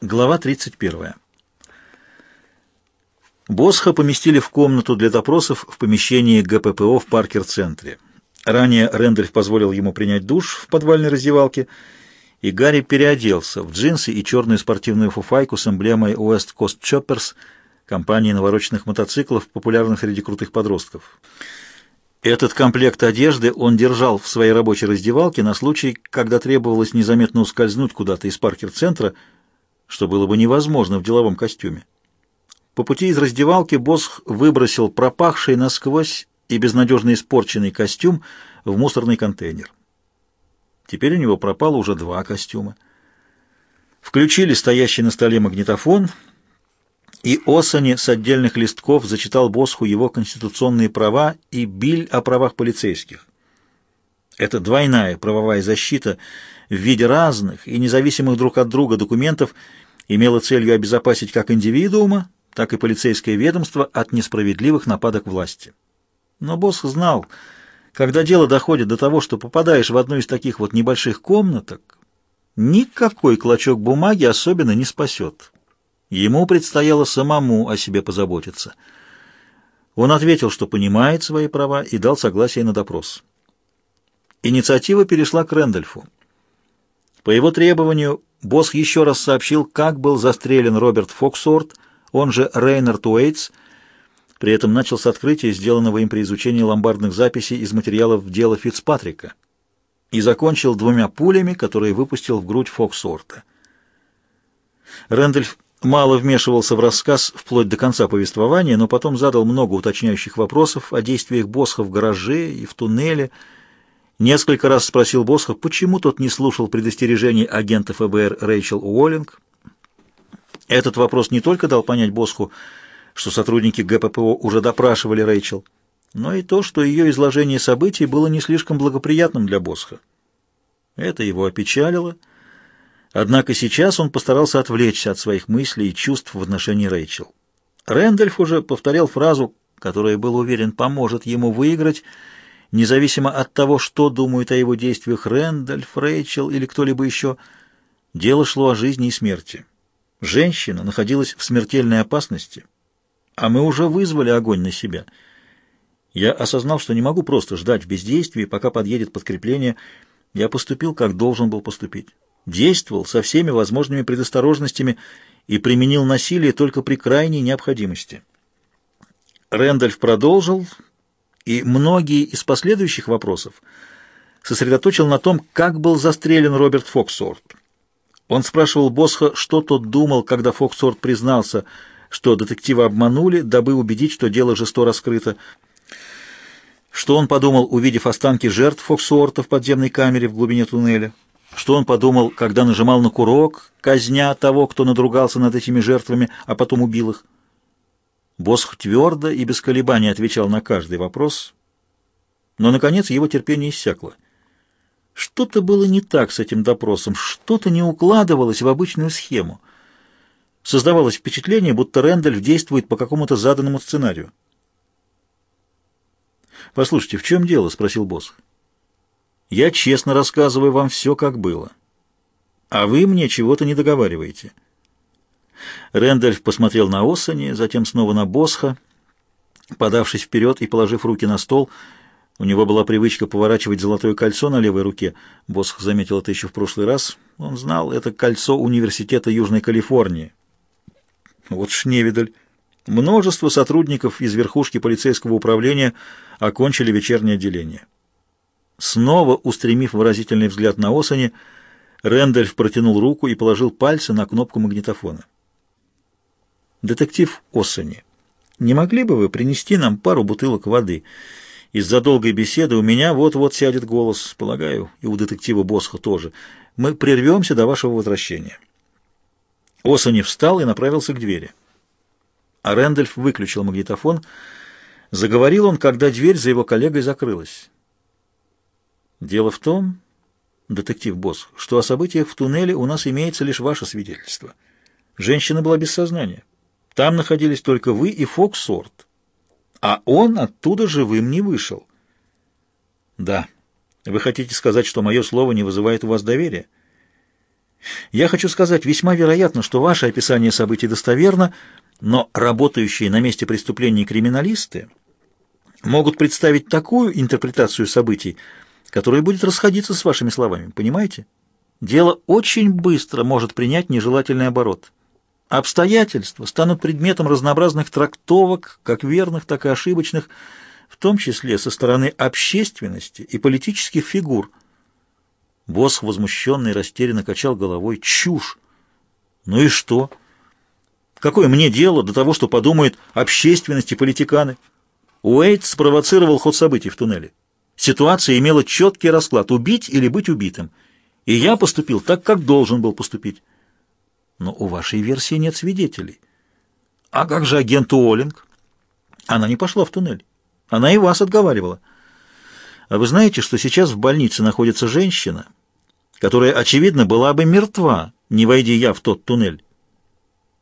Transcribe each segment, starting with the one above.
Глава 31. Босха поместили в комнату для допросов в помещении ГППО в Паркер-центре. Ранее Рэндольф позволил ему принять душ в подвальной раздевалке, и Гарри переоделся в джинсы и черную спортивную фуфайку с эмблемой West Coast Choppers, компании навороченных мотоциклов, популярных среди крутых подростков. Этот комплект одежды он держал в своей рабочей раздевалке на случай, когда требовалось незаметно ускользнуть куда-то из Паркер-центра, что было бы невозможно в деловом костюме. По пути из раздевалки Босх выбросил пропахший насквозь и безнадежно испорченный костюм в мусорный контейнер. Теперь у него пропало уже два костюма. Включили стоящий на столе магнитофон, и Осани с отдельных листков зачитал Босху его конституционные права и биль о правах полицейских. Это двойная правовая защита в виде разных и независимых друг от друга документов имела целью обезопасить как индивидуума, так и полицейское ведомство от несправедливых нападок власти. Но босс знал, когда дело доходит до того, что попадаешь в одну из таких вот небольших комнаток, никакой клочок бумаги особенно не спасет. Ему предстояло самому о себе позаботиться. Он ответил, что понимает свои права и дал согласие на допрос. Инициатива перешла к Рэндольфу. По его требованию, босс еще раз сообщил, как был застрелен Роберт Фоксорт, он же Рейнард Уэйтс, при этом начал с открытия, сделанного им при изучении ломбардных записей из материалов дела Фицпатрика, и закончил двумя пулями, которые выпустил в грудь Фоксорта. Рэндольф мало вмешивался в рассказ вплоть до конца повествования, но потом задал много уточняющих вопросов о действиях Босха в гараже и в туннеле, Несколько раз спросил Босха, почему тот не слушал предостережений агента ФБР Рэйчел Уоллинг. Этот вопрос не только дал понять Босху, что сотрудники ГППО уже допрашивали Рэйчел, но и то, что ее изложение событий было не слишком благоприятным для Босха. Это его опечалило, однако сейчас он постарался отвлечься от своих мыслей и чувств в отношении Рэйчел. Рэндольф уже повторял фразу, которая, был уверен, поможет ему выиграть, независимо от того, что думают о его действиях Рэндальф, Рэйчел или кто-либо еще, дело шло о жизни и смерти. Женщина находилась в смертельной опасности, а мы уже вызвали огонь на себя. Я осознал, что не могу просто ждать в бездействии, пока подъедет подкрепление. Я поступил, как должен был поступить. Действовал со всеми возможными предосторожностями и применил насилие только при крайней необходимости. Рэндальф продолжил, и многие из последующих вопросов сосредоточил на том, как был застрелен Роберт Фоксорт. Он спрашивал Босха, что тот думал, когда Фоксорт признался, что детектива обманули, дабы убедить, что дело жесто раскрыто. Что он подумал, увидев останки жертв Фоксорта в подземной камере в глубине туннеля? Что он подумал, когда нажимал на курок, казня того, кто надругался над этими жертвами, а потом убил их? Босх твердо и без колебаний отвечал на каждый вопрос, но, наконец, его терпение иссякло. Что-то было не так с этим допросом, что-то не укладывалось в обычную схему. Создавалось впечатление, будто Рэндальф действует по какому-то заданному сценарию. «Послушайте, в чем дело?» — спросил босс. «Я честно рассказываю вам все, как было. А вы мне чего-то не договариваете». Рэндальф посмотрел на Осани, затем снова на Босха, подавшись вперед и положив руки на стол. У него была привычка поворачивать золотое кольцо на левой руке. Босх заметил это еще в прошлый раз. Он знал, это кольцо Университета Южной Калифорнии. Вот шневидаль. Множество сотрудников из верхушки полицейского управления окончили вечернее отделение. Снова устремив выразительный взгляд на Осани, Рэндальф протянул руку и положил пальцы на кнопку магнитофона. «Детектив Осани, не могли бы вы принести нам пару бутылок воды? Из-за долгой беседы у меня вот-вот сядет голос, полагаю, и у детектива Босха тоже. Мы прервемся до вашего возвращения». Осани встал и направился к двери. А Рэндальф выключил магнитофон. Заговорил он, когда дверь за его коллегой закрылась. «Дело в том, детектив Босс, что о событиях в туннеле у нас имеется лишь ваше свидетельство. Женщина была без сознания. Там находились только вы и Фоксорт. А он оттуда живым не вышел. Да. Вы хотите сказать, что мое слово не вызывает у вас доверия? Я хочу сказать, весьма вероятно, что ваше описание событий достоверно, но работающие на месте преступления криминалисты могут представить такую интерпретацию событий, которая будет расходиться с вашими словами, понимаете? Дело очень быстро может принять нежелательный оборот. Обстоятельства станут предметом разнообразных трактовок, как верных, так и ошибочных, в том числе со стороны общественности и политических фигур. Босх, возмущенный, растерянно качал головой. Чушь! Ну и что? Какое мне дело до того, что подумают общественность и политиканы? Уэйт спровоцировал ход событий в туннеле. Ситуация имела четкий расклад – убить или быть убитым. И я поступил так, как должен был поступить. Но у вашей версии нет свидетелей. А как же агент Уоллинг? Она не пошла в туннель. Она и вас отговаривала. А вы знаете, что сейчас в больнице находится женщина, которая, очевидно, была бы мертва, не войди я в тот туннель?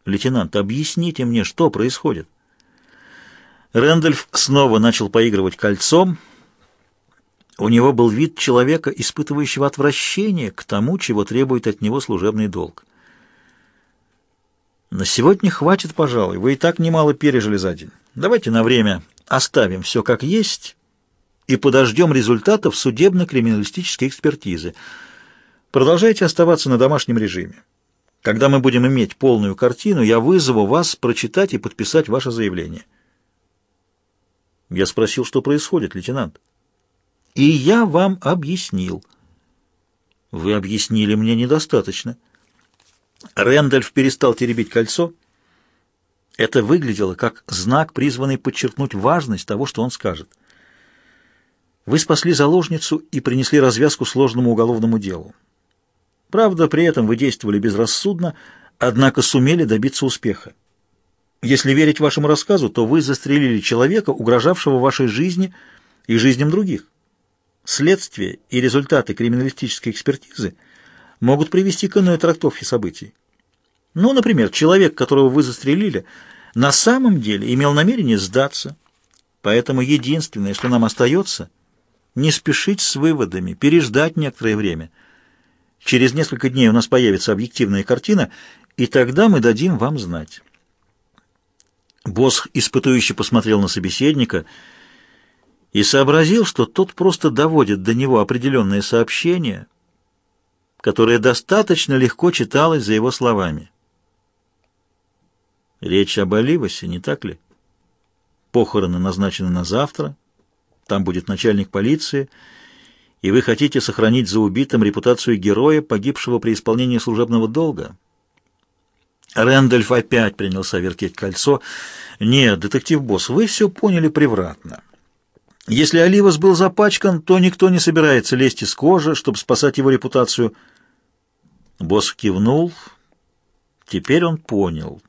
Лейтенант, объясните мне, что происходит? Рэндольф снова начал поигрывать кольцом. У него был вид человека, испытывающего отвращение к тому, чего требует от него служебный долг. На сегодня хватит, пожалуй. Вы и так немало пережили за день. Давайте на время оставим все как есть и подождем результатов судебно-криминалистической экспертизы. Продолжайте оставаться на домашнем режиме. Когда мы будем иметь полную картину, я вызову вас прочитать и подписать ваше заявление. Я спросил, что происходит, лейтенант. И я вам объяснил. Вы объяснили мне недостаточно. Рэндальф перестал теребить кольцо. Это выглядело как знак, призванный подчеркнуть важность того, что он скажет. Вы спасли заложницу и принесли развязку сложному уголовному делу. Правда, при этом вы действовали безрассудно, однако сумели добиться успеха. Если верить вашему рассказу, то вы застрелили человека, угрожавшего вашей жизни и жизням других. Следствие и результаты криминалистической экспертизы могут привести к иной трактовке событий. Ну, например, человек, которого вы застрелили, на самом деле имел намерение сдаться. Поэтому единственное, что нам остается, не спешить с выводами, переждать некоторое время. Через несколько дней у нас появится объективная картина, и тогда мы дадим вам знать. Босх испытующе посмотрел на собеседника и сообразил, что тот просто доводит до него определенное сообщение, которое достаточно легко читалось за его словами. Речь об Оливасе, не так ли? Похороны назначены на завтра, там будет начальник полиции, и вы хотите сохранить за убитым репутацию героя, погибшего при исполнении служебного долга? Рэндольф опять принялся вертеть кольцо. «Нет, детектив-босс, вы все поняли превратно. Если Оливас был запачкан, то никто не собирается лезть из кожи, чтобы спасать его репутацию». Босс кивнул. Теперь он понял.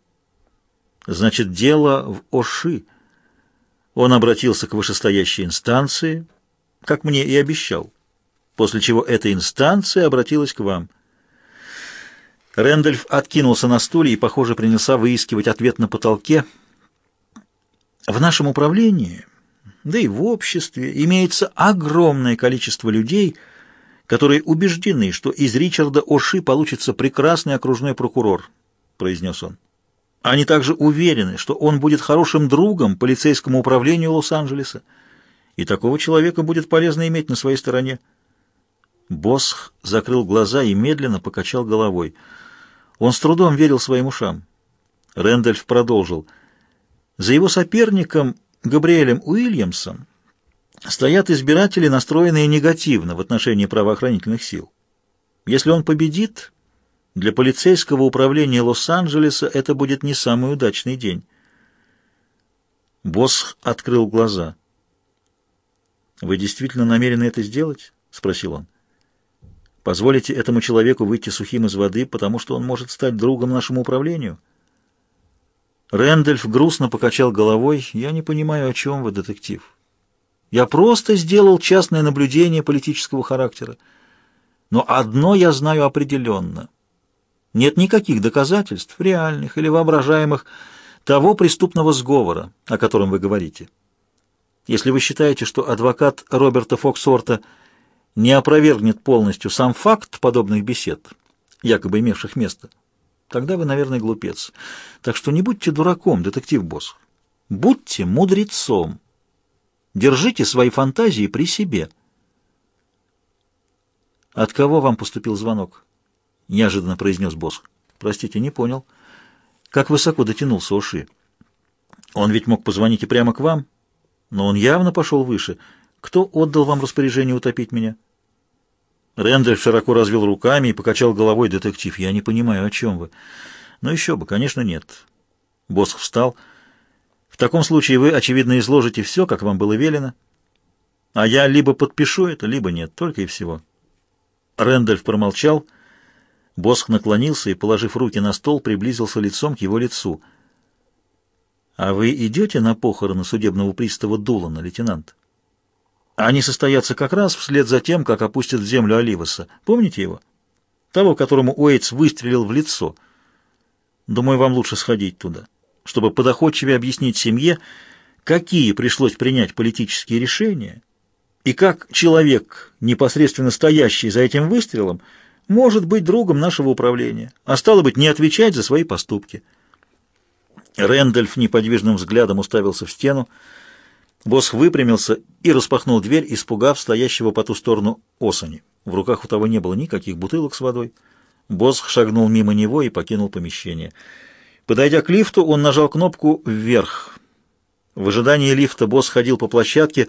Значит, дело в Оши. Он обратился к вышестоящей инстанции, как мне и обещал, после чего эта инстанция обратилась к вам. Рэндольф откинулся на стуле и, похоже, принялся выискивать ответ на потолке. В нашем управлении, да и в обществе, имеется огромное количество людей, которые убеждены, что из Ричарда Оши получится прекрасный окружной прокурор, произнес он. Они также уверены, что он будет хорошим другом полицейскому управлению Лос-Анджелеса, и такого человека будет полезно иметь на своей стороне. Босх закрыл глаза и медленно покачал головой. Он с трудом верил своим ушам. Рэндольф продолжил. За его соперником Габриэлем Уильямсом стоят избиратели, настроенные негативно в отношении правоохранительных сил. Если он победит, для полицейского управления Лос-Анджелеса это будет не самый удачный день. Босс открыл глаза. «Вы действительно намерены это сделать?» — спросил он. «Позволите этому человеку выйти сухим из воды, потому что он может стать другом нашему управлению?» Рэндольф грустно покачал головой. «Я не понимаю, о чем вы, детектив. Я просто сделал частное наблюдение политического характера. Но одно я знаю определенно. Нет никаких доказательств, реальных или воображаемых, того преступного сговора, о котором вы говорите. Если вы считаете, что адвокат Роберта Фоксорта не опровергнет полностью сам факт подобных бесед, якобы имевших место, тогда вы, наверное, глупец. Так что не будьте дураком, детектив-босс. Будьте мудрецом. Держите свои фантазии при себе. От кого вам поступил звонок? Неожиданно произнес босс. Простите, не понял. Как высоко дотянулся Уши? Он ведь мог позвонить и прямо к вам, но он явно пошел выше. Кто отдал вам распоряжение утопить меня? Рэндальф широко развел руками и покачал головой детектив. «Я не понимаю, о чем вы?» «Ну еще бы, конечно, нет». Босх встал. «В таком случае вы, очевидно, изложите все, как вам было велено, а я либо подпишу это, либо нет, только и всего». Рэндальф промолчал. Босх наклонился и, положив руки на стол, приблизился лицом к его лицу. «А вы идете на похороны судебного пристава Дулана, лейтенант?» Они состоятся как раз вслед за тем, как опустят в землю Оливаса. Помните его? Того, которому Уэйтс выстрелил в лицо. Думаю, вам лучше сходить туда, чтобы подоходчивее объяснить семье, какие пришлось принять политические решения, и как человек, непосредственно стоящий за этим выстрелом, может быть другом нашего управления, а стало быть, не отвечать за свои поступки. Рэндольф неподвижным взглядом уставился в стену, Босх выпрямился и распахнул дверь, испугав стоящего по ту сторону осани. В руках у того не было никаких бутылок с водой. Босх шагнул мимо него и покинул помещение. Подойдя к лифту, он нажал кнопку «Вверх». В ожидании лифта босс ходил по площадке,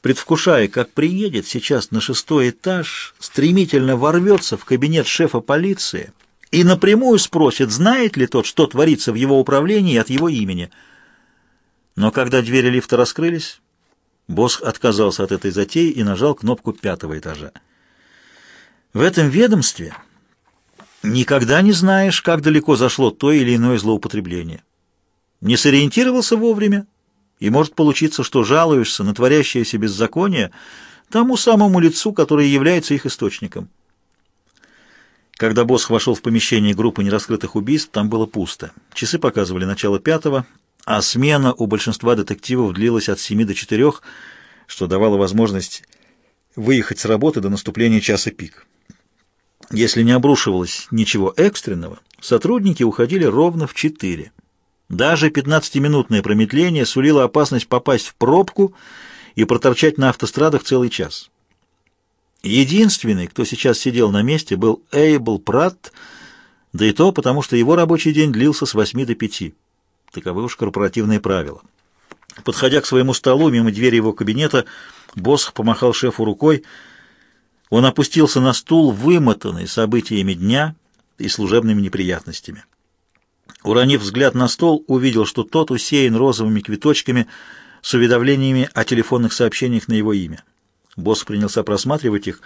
предвкушая, как приедет сейчас на шестой этаж, стремительно ворвется в кабинет шефа полиции и напрямую спросит, знает ли тот, что творится в его управлении от его имени – но когда двери лифта раскрылись, Босх отказался от этой затеи и нажал кнопку пятого этажа. В этом ведомстве никогда не знаешь, как далеко зашло то или иное злоупотребление. Не сориентировался вовремя, и может получиться, что жалуешься на творящееся беззаконие тому самому лицу, которое является их источником. Когда Босх вошел в помещение группы нераскрытых убийств, там было пусто. Часы показывали начало пятого, а смена у большинства детективов длилась от 7 до 4, что давало возможность выехать с работы до наступления часа пик. Если не обрушивалось ничего экстренного, сотрудники уходили ровно в 4. Даже 15-минутное промедление сулило опасность попасть в пробку и проторчать на автострадах целый час. Единственный, кто сейчас сидел на месте, был Эйбл Пратт, да и то потому, что его рабочий день длился с 8 до 5. Таковы уж корпоративные правила. Подходя к своему столу, мимо двери его кабинета, Босх помахал шефу рукой. Он опустился на стул, вымотанный событиями дня и служебными неприятностями. Уронив взгляд на стол, увидел, что тот усеян розовыми квиточками с уведомлениями о телефонных сообщениях на его имя. Босс принялся просматривать их.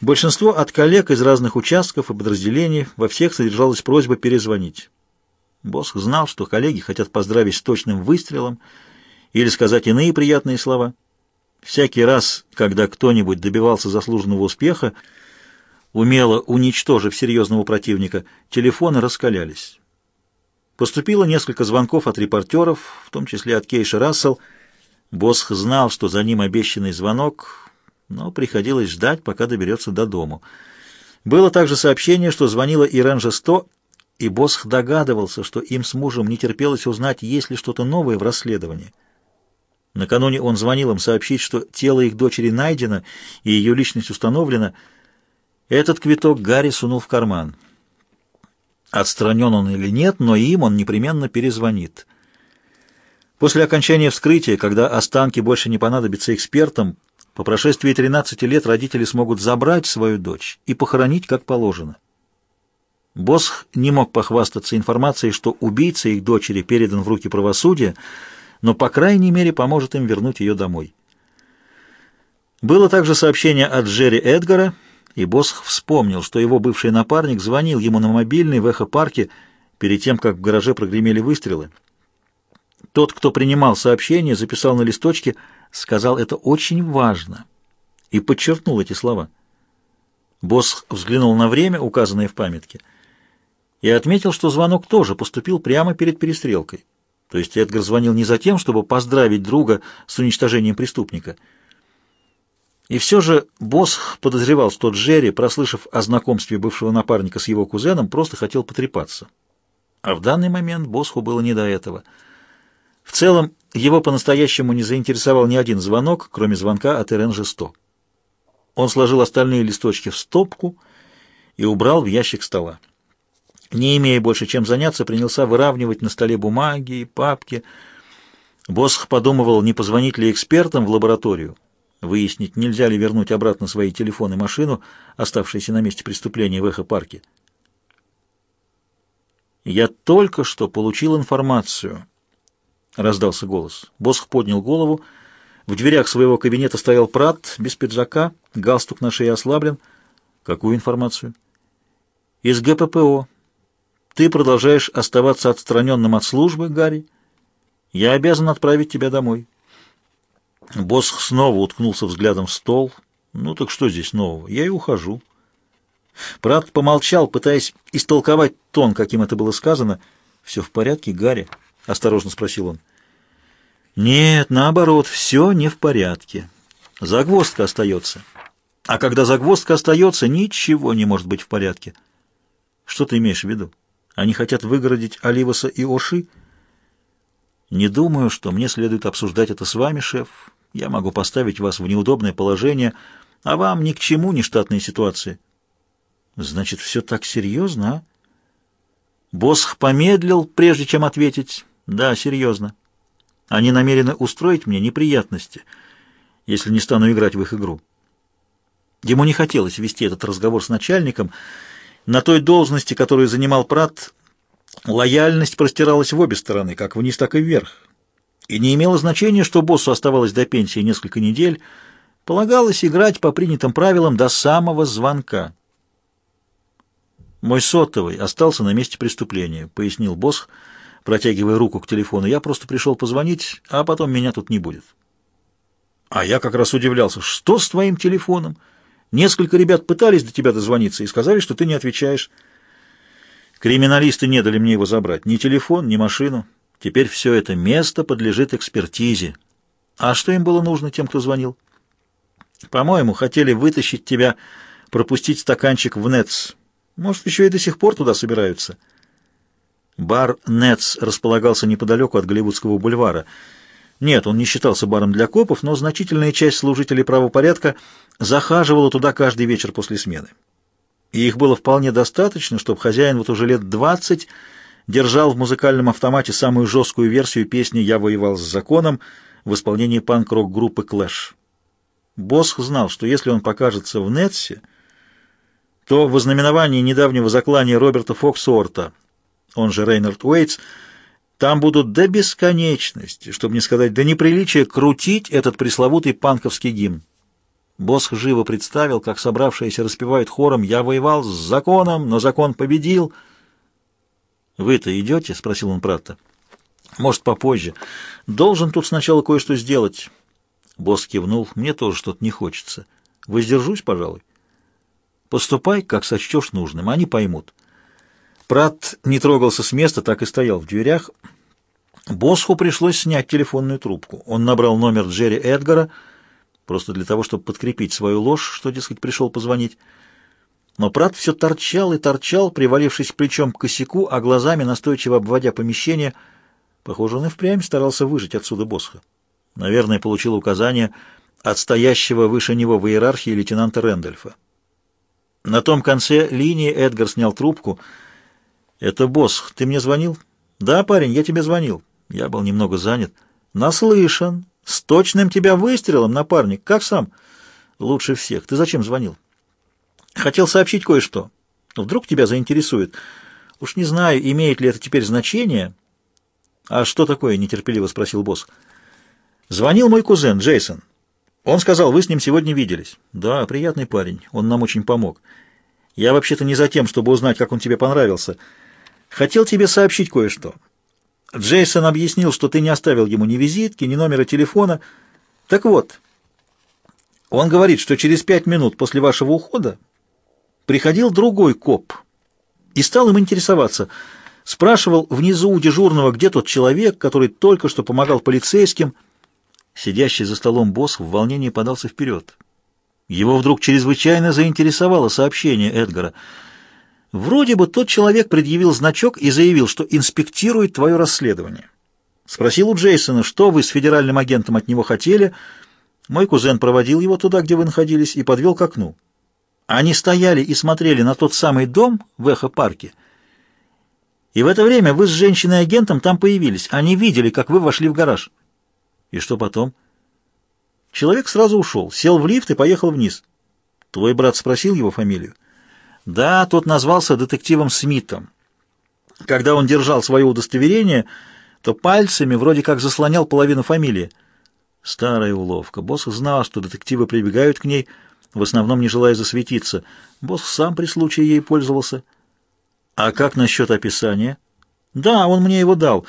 Большинство от коллег из разных участков и подразделений, во всех содержалась просьба перезвонить. Босх знал, что коллеги хотят поздравить с точным выстрелом или сказать иные приятные слова. Всякий раз, когда кто-нибудь добивался заслуженного успеха, умело уничтожив серьезного противника, телефоны раскалялись. Поступило несколько звонков от репортеров, в том числе от Кейша Рассел. Босх знал, что за ним обещанный звонок, но приходилось ждать, пока доберется до дому. Было также сообщение, что звонила Ирен Жесто и Босх догадывался, что им с мужем не терпелось узнать, есть ли что-то новое в расследовании. Накануне он звонил им сообщить, что тело их дочери найдено и ее личность установлена. Этот квиток Гарри сунул в карман. Отстранен он или нет, но им он непременно перезвонит. После окончания вскрытия, когда останки больше не понадобятся экспертам, по прошествии 13 лет родители смогут забрать свою дочь и похоронить как положено. Босх не мог похвастаться информацией, что убийца их дочери передан в руки правосудия, но, по крайней мере, поможет им вернуть ее домой. Было также сообщение от Джерри Эдгара, и Босх вспомнил, что его бывший напарник звонил ему на мобильный в эхо-парке перед тем, как в гараже прогремели выстрелы. Тот, кто принимал сообщение, записал на листочке, сказал это очень важно и подчеркнул эти слова. Босх взглянул на время, указанное в памятке — и отметил, что звонок тоже поступил прямо перед перестрелкой. То есть Эдгар звонил не за тем, чтобы поздравить друга с уничтожением преступника. И все же босс подозревал, что Джерри, прослышав о знакомстве бывшего напарника с его кузеном, просто хотел потрепаться. А в данный момент Босху было не до этого. В целом, его по-настоящему не заинтересовал ни один звонок, кроме звонка от РНЖ-100. Он сложил остальные листочки в стопку и убрал в ящик стола. Не имея больше чем заняться, принялся выравнивать на столе бумаги и папки. Босх подумывал, не позвонить ли экспертам в лабораторию, выяснить, нельзя ли вернуть обратно свои телефоны и машину, оставшиеся на месте преступления в Эхо-парке. «Я только что получил информацию», — раздался голос. Босх поднял голову. В дверях своего кабинета стоял Прат, без пиджака, галстук на шее ослаблен. «Какую информацию?» «Из ГППО. Ты продолжаешь оставаться отстраненным от службы, Гарри. Я обязан отправить тебя домой». Босх снова уткнулся взглядом в стол. «Ну так что здесь нового? Я и ухожу». Прат помолчал, пытаясь истолковать тон, каким это было сказано. «Все в порядке, Гарри?» — осторожно спросил он. «Нет, наоборот, все не в порядке. Загвоздка остается. А когда загвоздка остается, ничего не может быть в порядке. Что ты имеешь в виду? Они хотят выгородить Оливаса и Оши?» «Не думаю, что мне следует обсуждать это с вами, шеф. Я могу поставить вас в неудобное положение, а вам ни к чему не штатные ситуации». Значит, все так серьезно, а? Босх помедлил, прежде чем ответить. Да, серьезно. Они намерены устроить мне неприятности, если не стану играть в их игру. Ему не хотелось вести этот разговор с начальником. На той должности, которую занимал Прат, лояльность простиралась в обе стороны, как вниз, так и вверх. И не имело значения, что боссу оставалось до пенсии несколько недель. Полагалось играть по принятым правилам до самого звонка. «Мой сотовый остался на месте преступления», — пояснил Босх, протягивая руку к телефону. «Я просто пришел позвонить, а потом меня тут не будет». А я как раз удивлялся. «Что с твоим телефоном? Несколько ребят пытались до тебя дозвониться и сказали, что ты не отвечаешь». Криминалисты не дали мне его забрать. Ни телефон, ни машину. Теперь все это место подлежит экспертизе. А что им было нужно тем, кто звонил? По-моему, хотели вытащить тебя, пропустить стаканчик в НЭЦ. Может, еще и до сих пор туда собираются. Бар «Нетс» располагался неподалеку от Голливудского бульвара. Нет, он не считался баром для копов, но значительная часть служителей правопорядка захаживала туда каждый вечер после смены. И их было вполне достаточно, чтобы хозяин вот уже лет двадцать держал в музыкальном автомате самую жесткую версию песни «Я воевал с законом» в исполнении панк-рок-группы «Клэш». Босх знал, что если он покажется в Нетсе, то в ознаменовании недавнего заклания Роберта Фоксорта, он же Рейнард Уэйтс, там будут до бесконечности, чтобы не сказать до неприличия, крутить этот пресловутый панковский гимн. Босх живо представил, как собравшиеся распевают хором «Я воевал с законом, но закон победил». «Вы-то идете?» — спросил он Пратта. «Может, попозже. Должен тут сначала кое-что сделать». Босс кивнул. «Мне тоже что-то не хочется. Воздержусь, пожалуй». Поступай, как сочтешь нужным, они поймут. Прат не трогался с места, так и стоял в дверях. Босху пришлось снять телефонную трубку. Он набрал номер Джерри Эдгара, просто для того, чтобы подкрепить свою ложь, что, дескать, пришел позвонить. Но Прат все торчал и торчал, привалившись плечом к косяку, а глазами настойчиво обводя помещение. Похоже, он и впрямь старался выжить отсюда Босха. Наверное, получил указание от стоящего выше него в иерархии лейтенанта Рэндольфа. На том конце линии Эдгар снял трубку. «Это босс. Ты мне звонил?» «Да, парень, я тебе звонил. Я был немного занят». «Наслышан. С точным тебя выстрелом, напарник. Как сам?» «Лучше всех. Ты зачем звонил?» «Хотел сообщить кое-что. Вдруг тебя заинтересует. Уж не знаю, имеет ли это теперь значение». «А что такое?» — нетерпеливо спросил босс. «Звонил мой кузен, Джейсон. Он сказал, вы с ним сегодня виделись. Да, приятный парень, он нам очень помог. Я вообще-то не за тем, чтобы узнать, как он тебе понравился. Хотел тебе сообщить кое-что. Джейсон объяснил, что ты не оставил ему ни визитки, ни номера телефона. Так вот, он говорит, что через пять минут после вашего ухода приходил другой коп и стал им интересоваться. Спрашивал внизу у дежурного, где тот человек, который только что помогал полицейским, Сидящий за столом босс в волнении подался вперед. Его вдруг чрезвычайно заинтересовало сообщение Эдгара. Вроде бы тот человек предъявил значок и заявил, что инспектирует твое расследование. Спросил у Джейсона, что вы с федеральным агентом от него хотели. Мой кузен проводил его туда, где вы находились, и подвел к окну. Они стояли и смотрели на тот самый дом в Эхо-парке. И в это время вы с женщиной-агентом там появились. Они видели, как вы вошли в гараж. И что потом? Человек сразу ушел, сел в лифт и поехал вниз. Твой брат спросил его фамилию? Да, тот назвался детективом Смитом. Когда он держал свое удостоверение, то пальцами вроде как заслонял половину фамилии. Старая уловка. Босс знал, что детективы прибегают к ней, в основном не желая засветиться. Босс сам при случае ей пользовался. А как насчет описания? Да, он мне его дал.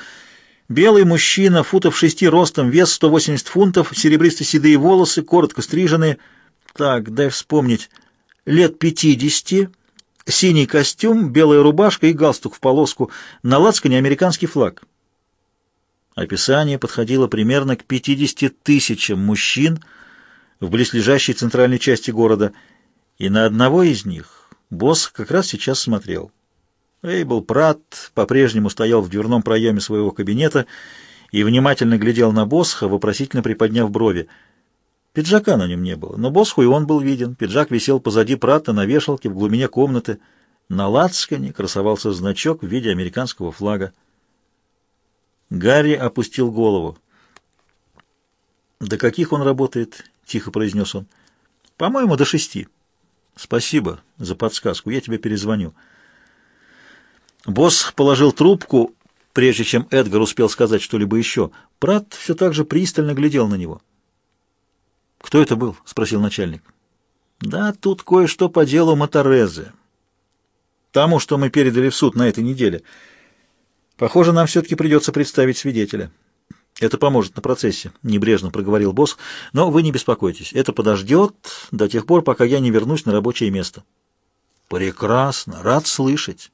Белый мужчина, футов шести ростом, вес 180 фунтов, серебристо-седые волосы, коротко стриженные. Так, дай вспомнить. Лет пятидесяти, синий костюм, белая рубашка и галстук в полоску, на лацкане американский флаг. Описание подходило примерно к 50 тысячам мужчин в близлежащей центральной части города, и на одного из них босс как раз сейчас смотрел. Эйбл Пратт по-прежнему стоял в дверном проеме своего кабинета и внимательно глядел на Босха, вопросительно приподняв брови. Пиджака на нем не было, но Босху и он был виден. Пиджак висел позади Пратта на вешалке в глубине комнаты. На лацкане красовался значок в виде американского флага. Гарри опустил голову. «До каких он работает?» — тихо произнес он. «По-моему, до шести». «Спасибо за подсказку. Я тебе перезвоню». Босс положил трубку, прежде чем Эдгар успел сказать что-либо еще. Прат все так же пристально глядел на него. «Кто это был?» — спросил начальник. «Да, тут кое-что по делу Моторезе. Тому, что мы передали в суд на этой неделе. Похоже, нам все-таки придется представить свидетеля». «Это поможет на процессе», — небрежно проговорил босс. «Но вы не беспокойтесь, это подождет до тех пор, пока я не вернусь на рабочее место». «Прекрасно, рад слышать».